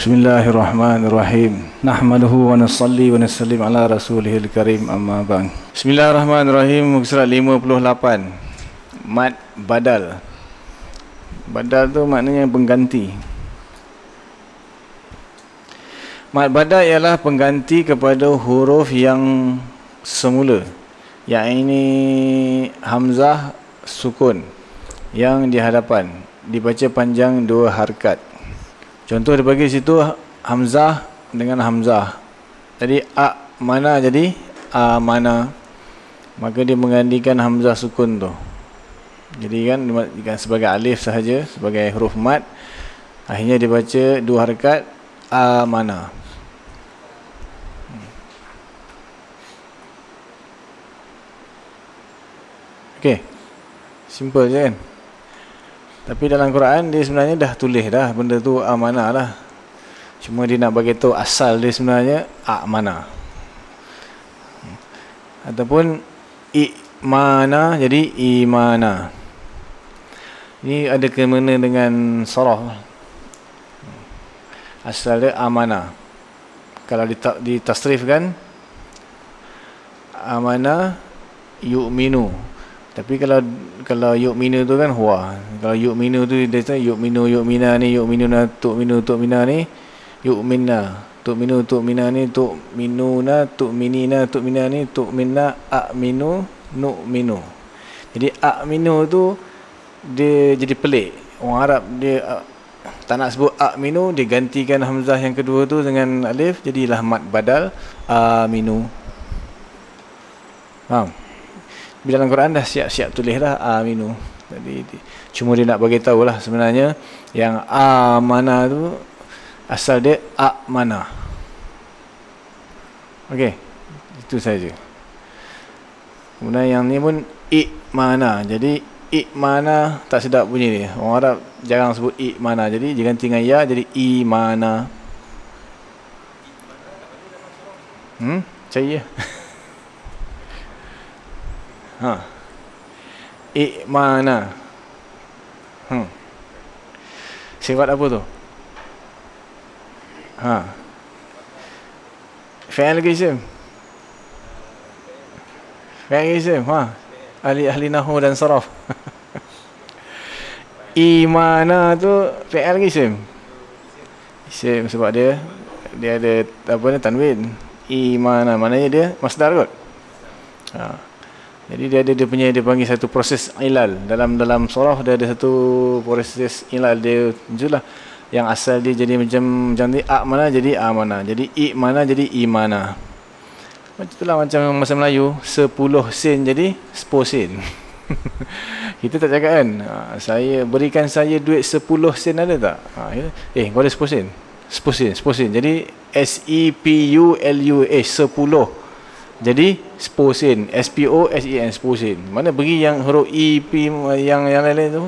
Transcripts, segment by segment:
Bismillahirrahmanirrahim. Nahmaduhu wa nasalli wa nasallim ala rasulihil karim amma ba'd. Bismillahirrahmanirrahim. Muka surat 58. Mad badal. Badal tu maknanya pengganti. Mad badal ialah pengganti kepada huruf yang semula. Yang ini hamzah sukun yang di hadapan dibaca panjang dua harkat. Contoh dia bagi situ hamzah dengan hamzah. Jadi a mana jadi a mana. Maka dia menggantikan hamzah sukun tu. Jadi kan kan sebagai alif sahaja sebagai huruf mat akhirnya dibaca dua harakat a mana. Okey. Simple je kan? Tapi dalam Quran dia sebenarnya dah tulis dah benda tu amanah lah. Cuma dia nak bagi tahu asal dia sebenarnya mana? Ataupun i mana jadi imana. Ini ada kena dengan sarah. Asal dia amanah. Kalau ditasrifkan amanah yu'minu. Tapi kalau kalau yuk minu tu kan huwa. Kalau yuk minu tu dia kata yuk minu yuk mina ni yuk minu na tuk minu tuk mina ni yuk minna. Tuk minu tuk mina ni tuk minu na tuk minina tuk mina ni tuk minna a minu nu minu. Jadi a minu tu dia jadi pelik. Orang Arab dia uh, tak nak sebut a minu dia gantikan hamzah yang kedua tu dengan alif jadilah mat badal a minu. Faham? Bila dalam Quran dah siap-siap tulis dah aminu. Jadi cuma dia nak bagi tahu lah sebenarnya yang amana tu asal dia a mana. Okey. Itu saja. Kemudian yang ni pun i mana. Jadi i mana tak sedap bunyi dia. Orang Arab jarang sebut i mana. Jadi dia ganti dengan ya jadi i mana. Hmm, cari ya. Ha. Ikmana. Hmm. Sifat apa tu? Ha. Fi'il ke isim? Fi'il isim, ha. Ahli ahli nahu dan saraf. Imana tu fi'il ke isim? Isim sebab dia dia ada apa ni tanwin. Imana maknanya dia masdar kot. Ha. Jadi dia ada dia punya dia panggil satu proses ilal. Dalam dalam surah dia ada satu proses ilal. Dia itulah yang asal dia jadi macam ni a mana jadi a mana. Jadi i mana jadi i mana. Macam itulah macam masa Melayu 10 sen jadi 10 sen. Kita tak cakap kan ha, saya berikan saya duit 10 sen ada tak? Ha, ya. eh kau ada 10 sen? 10 sen 10 sen. Jadi S E P U L U H 10 jadi sposin, S P O S E N sposin. Mana beri yang huruf E P yang yang lain-lain tu?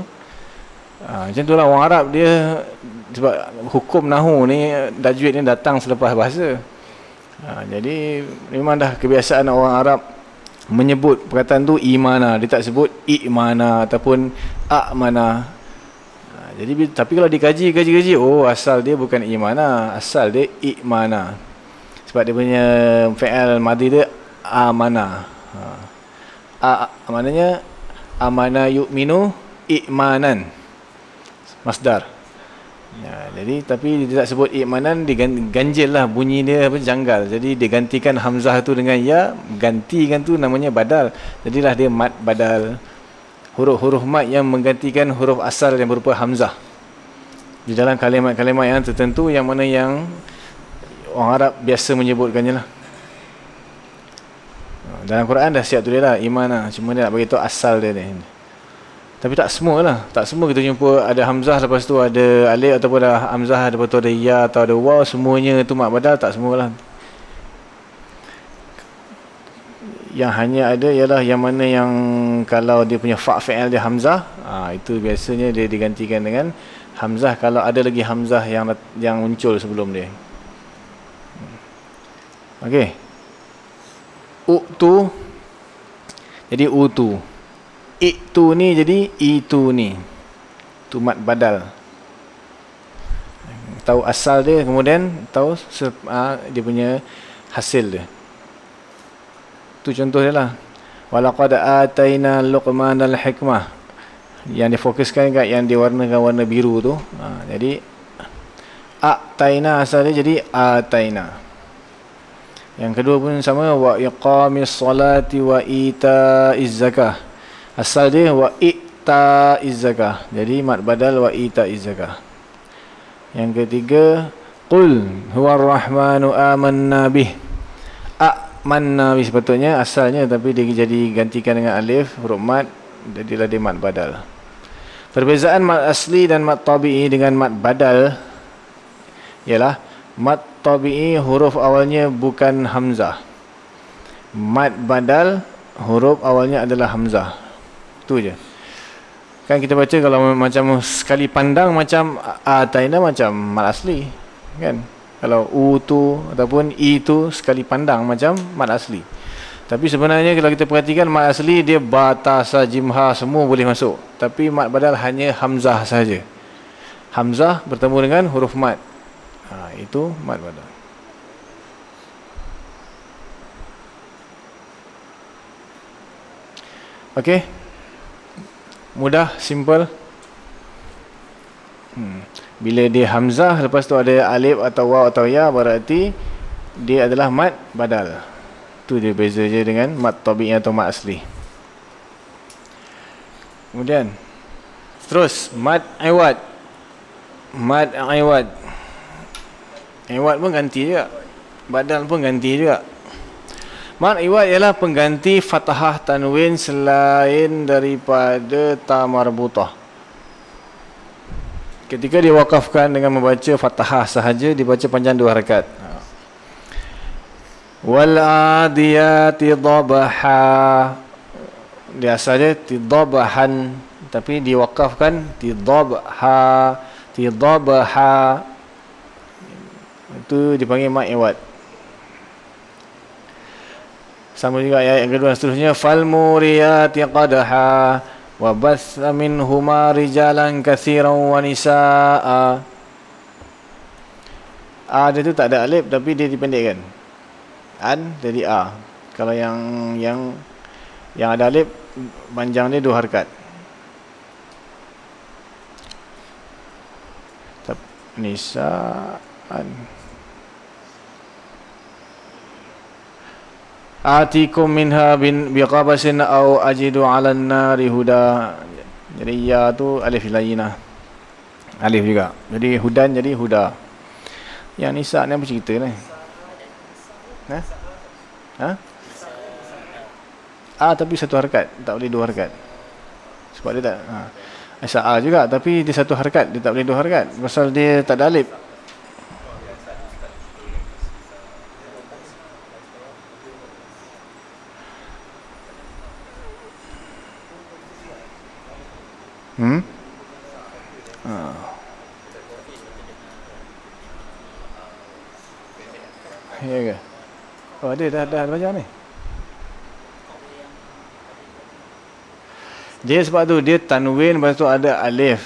Ha, macam tu lah orang Arab dia sebab hukum nahu ni tajwid ni datang selepas bahasa. Ha, jadi memang dah kebiasaan orang Arab menyebut perkataan tu imana, dia tak sebut ikmana ataupun ak mana. Ha, jadi tapi kalau dikaji kaji-kaji oh asal dia bukan imana, asal dia ikmana. Sebab dia punya fi'il madhi dia amana. Ha. A, maknanya amana yu'minu i'manan. Masdar. Ya, jadi tapi dia tak sebut i'manan diganjil lah bunyi dia apa janggal. Jadi digantikan hamzah tu dengan ya, gantikan tu namanya badal. Jadilah dia mat badal. Huruf-huruf mat yang menggantikan huruf asal yang berupa hamzah. Di dalam kalimat-kalimat yang tertentu yang mana yang orang Arab biasa menyebutkannya lah. Dalam Quran dah siap tulis lah iman lah. Cuma dia nak beritahu asal dia ni. Tapi tak semua lah. Tak semua kita jumpa ada Hamzah lepas tu ada Alif ataupun ada Hamzah lepas tu ada Ya atau ada Waw. Semuanya tu mak badal tak semua lah. Yang hanya ada ialah yang mana yang kalau dia punya fa' fi'al dia Hamzah. Ha, itu biasanya dia digantikan dengan Hamzah kalau ada lagi Hamzah yang yang muncul sebelum dia. Okey uktu jadi utu. Itu ni jadi itu ni. Tu mat badal. Tahu asal dia kemudian tahu uh, dia punya hasil dia. Tu contoh dia lah. Walaqad ataina luqman al-hikmah. Yang difokuskan kat yang diwarnakan warna biru tu. Ha, jadi ataina asal dia jadi ataina yang kedua pun sama wa iqamis salati wa itaiz zakah. Asal dia wa itaiz zakah. Jadi mat badal wa itaiz zakah. Yang ketiga qul huwar rahmanu amanna bih. Amanna bih sepatutnya asalnya tapi dia jadi gantikan dengan alif huruf mat jadilah dia mat badal. Perbezaan mat asli dan mat tabi'i dengan mat badal ialah mat tabi'i huruf awalnya bukan hamzah. Mat badal huruf awalnya adalah hamzah. Tu je. Kan kita baca kalau macam sekali pandang macam ataina macam mat asli, kan? Kalau u tu ataupun i tu sekali pandang macam mat asli. Tapi sebenarnya kalau kita perhatikan mat asli dia batasa jimha semua boleh masuk. Tapi mat badal hanya hamzah saja. Hamzah bertemu dengan huruf mat ha, itu mat badal Okey. Mudah, simple. Hmm. Bila dia hamzah lepas tu ada alif atau waw atau ya berarti dia adalah mat badal. Tu dia beza je dengan mat tabi'i atau mat asli. Kemudian terus mat iwad. Mat iwad. Iwad pun ganti juga. Badal pun ganti juga. Mat iwad ialah pengganti fathah tanwin selain daripada ta marbutah. Ketika diwakafkan dengan membaca fathah sahaja dibaca panjang dua harakat. Wal adiyati dhabaha. Dia asalnya tidhabahan tapi diwakafkan tidhabha tidhabha itu dipanggil mak iwad. Sama juga ayat yang kedua seterusnya fal muriyati qadha wa bassa minhuma rijalan katsiran wa nisaa. A dia tu tak ada alif tapi dia dipendekkan. An jadi a. Kalau yang yang yang ada alif panjang dia dua harakat. Nisa Atikum minha bin biqabasin au ajidu 'alan nari huda. Jadi ya tu alif layinah. Alif juga. Jadi hudan jadi huda. Yang nisa ni apa cerita ni? Ha? Ha? Ah tapi satu harakat, tak boleh dua harakat. Sebab dia tak ha. Asa A juga tapi dia satu harakat, dia tak boleh dua harakat. Pasal dia tak ada alif. Ada dah dah baca ni. Dia sebab tu dia tanwin lepas tu ada alif.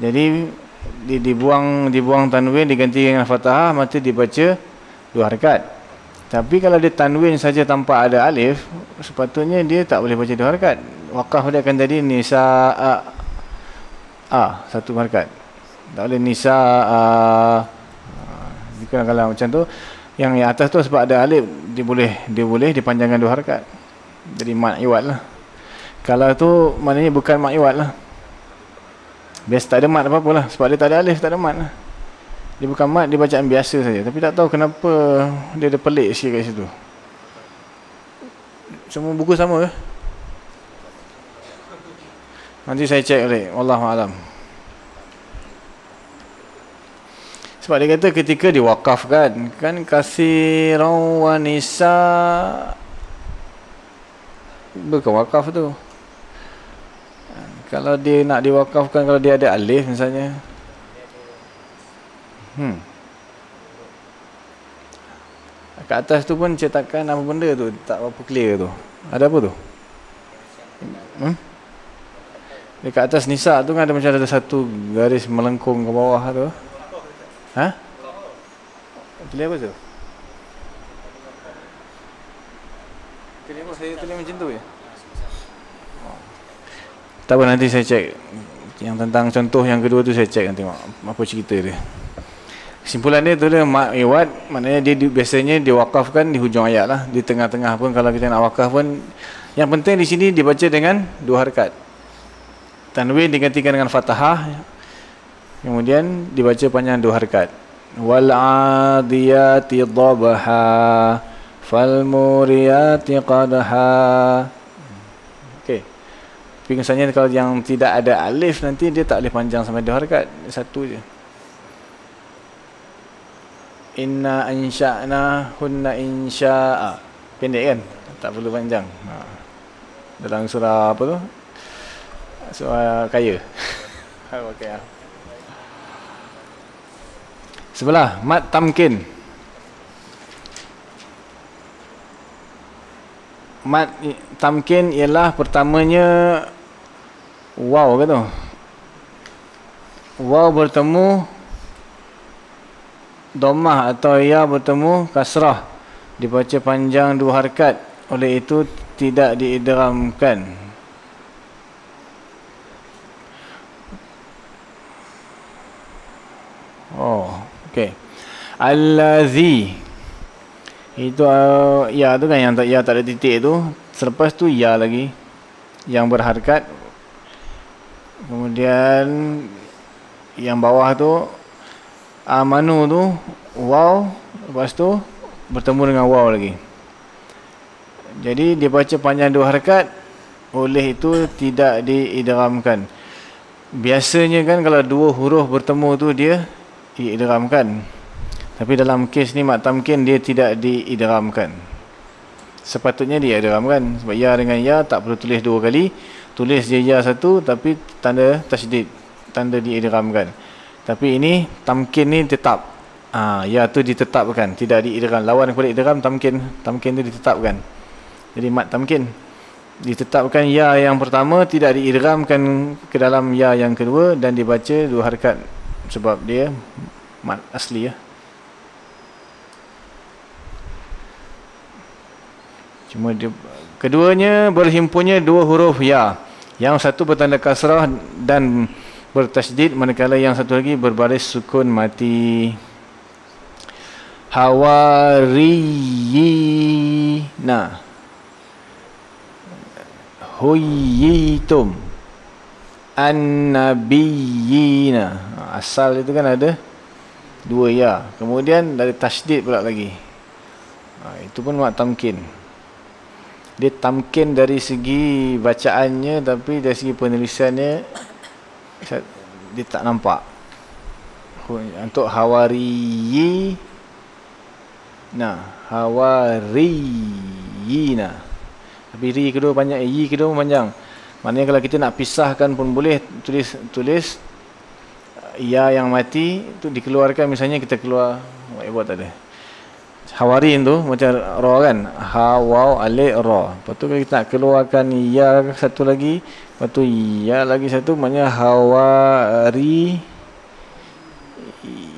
Jadi di dibuang dibuang tanwin diganti dengan fathah maka dibaca dua harakat. Tapi kalau dia tanwin saja tanpa ada alif, sepatutnya dia tak boleh baca dua harakat wakaf dia akan jadi nisa a, a satu markat tak boleh nisa a jika kalau macam tu yang yang atas tu sebab ada alif dia boleh dia boleh dipanjangkan dua harakat. Jadi mat iwat lah. Kalau tu maknanya bukan mat iwat lah. Biasa tak ada mat apa-apa lah. Sebab dia tak ada alif tak ada mat lah. Dia bukan mat dia bacaan biasa saja. Tapi tak tahu kenapa dia ada pelik sikit kat situ. Semua buku sama ke? Nanti saya cek balik. Wallahualam. Sebab dia kata ketika diwakafkan. Kan kasirau wanisa. Bukan wakaf tu. Kalau dia nak diwakafkan. Kalau dia ada alif misalnya. Hmm. Kat atas tu pun cetakan apa benda tu. Tak apa clear tu. Ada apa tu? Hmm? Dekat atas nisa tu kan ada macam ada satu garis melengkung ke bawah tu. Ha? Tulis apa tu? Tulis apa? Saya tulis macam tu je. Tak apa nanti saya cek yang tentang contoh yang kedua tu saya cek nanti tengok apa cerita dia. Kesimpulan dia tu dia mak iwat maknanya dia, dia biasanya diwakafkan di hujung ayat lah di tengah-tengah pun kalau kita nak wakaf pun yang penting di sini dibaca dengan dua harakat. Tanwin digantikan dengan fathah kemudian dibaca panjang dua harakat. Wal adiyati dhabha fal muriyati qadha. Okey. Tapi misalnya kalau yang tidak ada alif nanti dia tak boleh panjang sampai dua harakat. Satu je. Inna ansha'na hunna insya'a. Pendek kan? Tak perlu panjang. Ha. Dalam surah apa tu? Surah kaya. okay. Sebelah mat tamkin. Mat tamkin ialah pertamanya wow ke tu? Wow bertemu domah atau ya bertemu kasrah dibaca panjang dua harakat oleh itu tidak diidramkan okey. Allazi. Itu uh, ya tu kan yang tak ya tak ada titik tu. Selepas tu ya lagi. Yang berharakat kemudian yang bawah tu amanu tu wow lepas tu bertemu dengan wow lagi. Jadi dia baca panjang dua harakat oleh itu tidak diidramkan biasanya kan kalau dua huruf bertemu tu dia diidramkan tapi dalam kes ni mak tamkin dia tidak diidramkan sepatutnya dia idramkan sebab ya dengan ya tak perlu tulis dua kali tulis je ya satu tapi tanda tasydid tanda diidramkan tapi ini tamkin ni tetap. Ah, ya tu ditetapkan, tidak diidgham. Lawan kepada idgham tamkin, tamkin tu ditetapkan. Jadi mat tamkin ditetapkan ya yang pertama tidak diidghamkan ke dalam ya yang kedua dan dibaca dua harakat sebab dia mat asli ya. Cuma dia, keduanya berhimpunnya dua huruf ya. Yang satu bertanda kasrah dan bertasydid manakala yang satu lagi berbaris sukun mati hawariyina huyitum annabiyina. Asal itu kan ada dua ya. Kemudian dari tasydid pula lagi. Ha, itu pun mak tamkin. Dia tamkin dari segi bacaannya tapi dari segi penulisannya dia tak nampak. Untuk hawari nah hawariyina. Tapi ri kedua banyak yi kedua panjang maknanya kalau kita nak pisahkan pun boleh tulis tulis ya yang mati tu dikeluarkan misalnya kita keluar buat tak ada hawarin tu macam ra kan ha waw alif ra lepas tu kita nak keluarkan ya satu lagi Lepas tu ya lagi satu maknanya hawari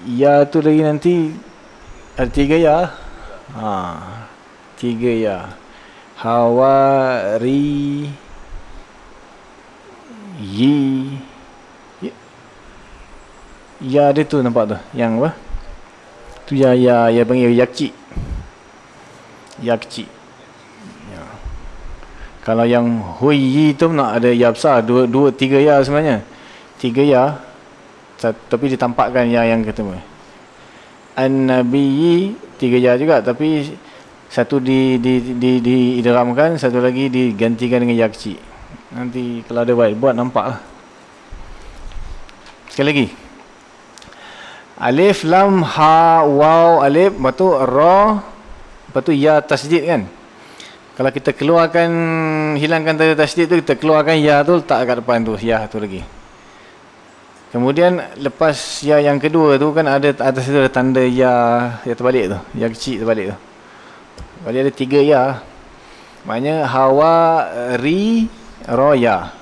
ya tu lagi nanti ada tiga ya. Ha. Tiga ya. Hawari yi. Ya, ya dia tu nampak tu. Yang apa? Tu ya ya ya panggil yakci yakci kalau yang hui tu nak ada ya besar dua dua tiga ya sebenarnya. Tiga ya. Tapi ditampakkan ya yang ketemu. An nabi tiga ya juga. Tapi satu di di di di idramkan satu lagi digantikan dengan ya kecil nanti kalau ada baik buat nampaklah sekali lagi. Alif lam ha waw alif. Batu ra. Batu ya tasdid kan? Kalau kita keluarkan hilangkan tanda tasydid tu kita keluarkan ya tu letak kat depan tu ya tu lagi. Kemudian lepas ya yang kedua tu kan ada atas tu ada tanda ya ya terbalik tu. Ya kecil terbalik tu. Jadi ada tiga ya. Maknanya hawa ri ro ya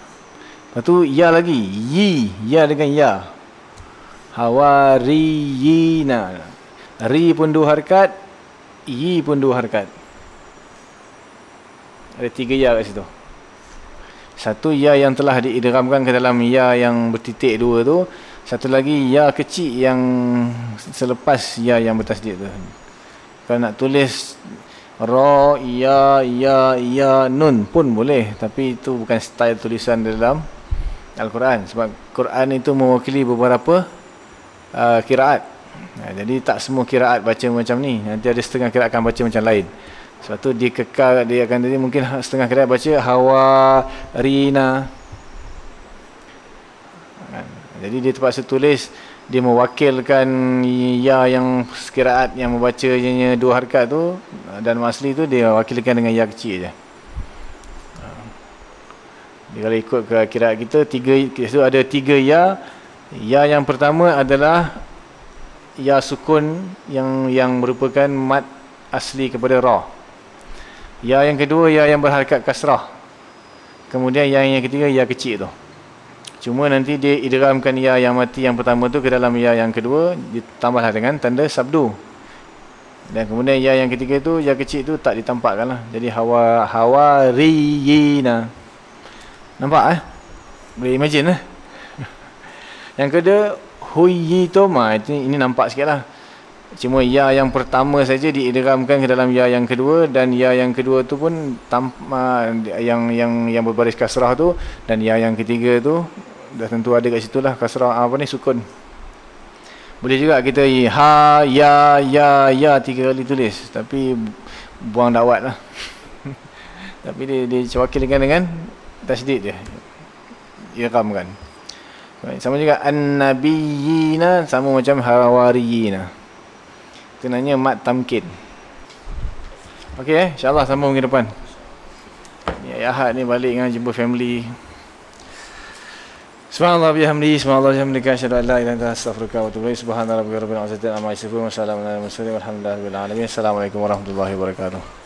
lepas tu ya lagi yi ya dengan ya Hawariyina. Ri pun dua harkat, yi pun dua harkat. Ada tiga ya kat situ. Satu ya yang telah diidramkan ke dalam ya yang bertitik dua tu. Satu lagi ya kecil yang selepas ya yang bertasdid tu. Kalau nak tulis ra, ya, ya, ya, nun pun boleh. Tapi itu bukan style tulisan dalam Al-Quran. Sebab Quran itu mewakili beberapa uh, kiraat. Nah, jadi tak semua kiraat baca macam ni. Nanti ada setengah kiraat akan baca macam lain. Sebab tu dia kekal dia akan jadi mungkin setengah kira baca hawa rina. Kan? Jadi dia terpaksa tulis dia mewakilkan ya yang sekiraat yang membacanya dua harkat tu dan masli tu dia wakilkan dengan ya kecil je. Dia kalau ikut ke kiraat kita tiga itu ada tiga ya. Ya yang pertama adalah ya sukun yang yang merupakan mat asli kepada ra. Ya yang kedua ya yang berharakat kasrah. Kemudian yang yang ketiga ya kecil tu. Cuma nanti dia idramkan ya yang mati yang pertama tu ke dalam ya yang kedua ditambahlah dengan tanda sabdu. Dan kemudian ya yang ketiga tu ya kecil tu tak ditampakkan lah. Jadi hawa hawa riyina. Nampak eh? Boleh imagine eh? yang kedua huyitoma ini, ini nampak sikit lah. Cuma ya yang pertama saja diidramkan ke dalam ya yang kedua dan ya yang kedua tu pun tanpa yang yang yang berbaris kasrah tu dan ya yang ketiga tu dah tentu ada kat situ lah kasrah apa ni sukun. Boleh juga kita ha ya ya ya tiga kali tulis tapi buang dakwat lah. tapi dia dia cewakilkan dengan tasdid dia. Iramkan. Sama juga an-nabiyina sama macam hawariyina. Kenanya mat tamkin. Okey eh, insya-Allah sambung minggu depan. Ni Ahad ni balik dengan jumpa family. Subhanallah bihamdi, subhanallah bihamdi, asyhadu an la ilaha illa anta astaghfiruka wa atubu. Subhanallah rabbil alamin, wa sallallahu alaihi wa sallam, alhamdulillahi warahmatullahi wabarakatuh.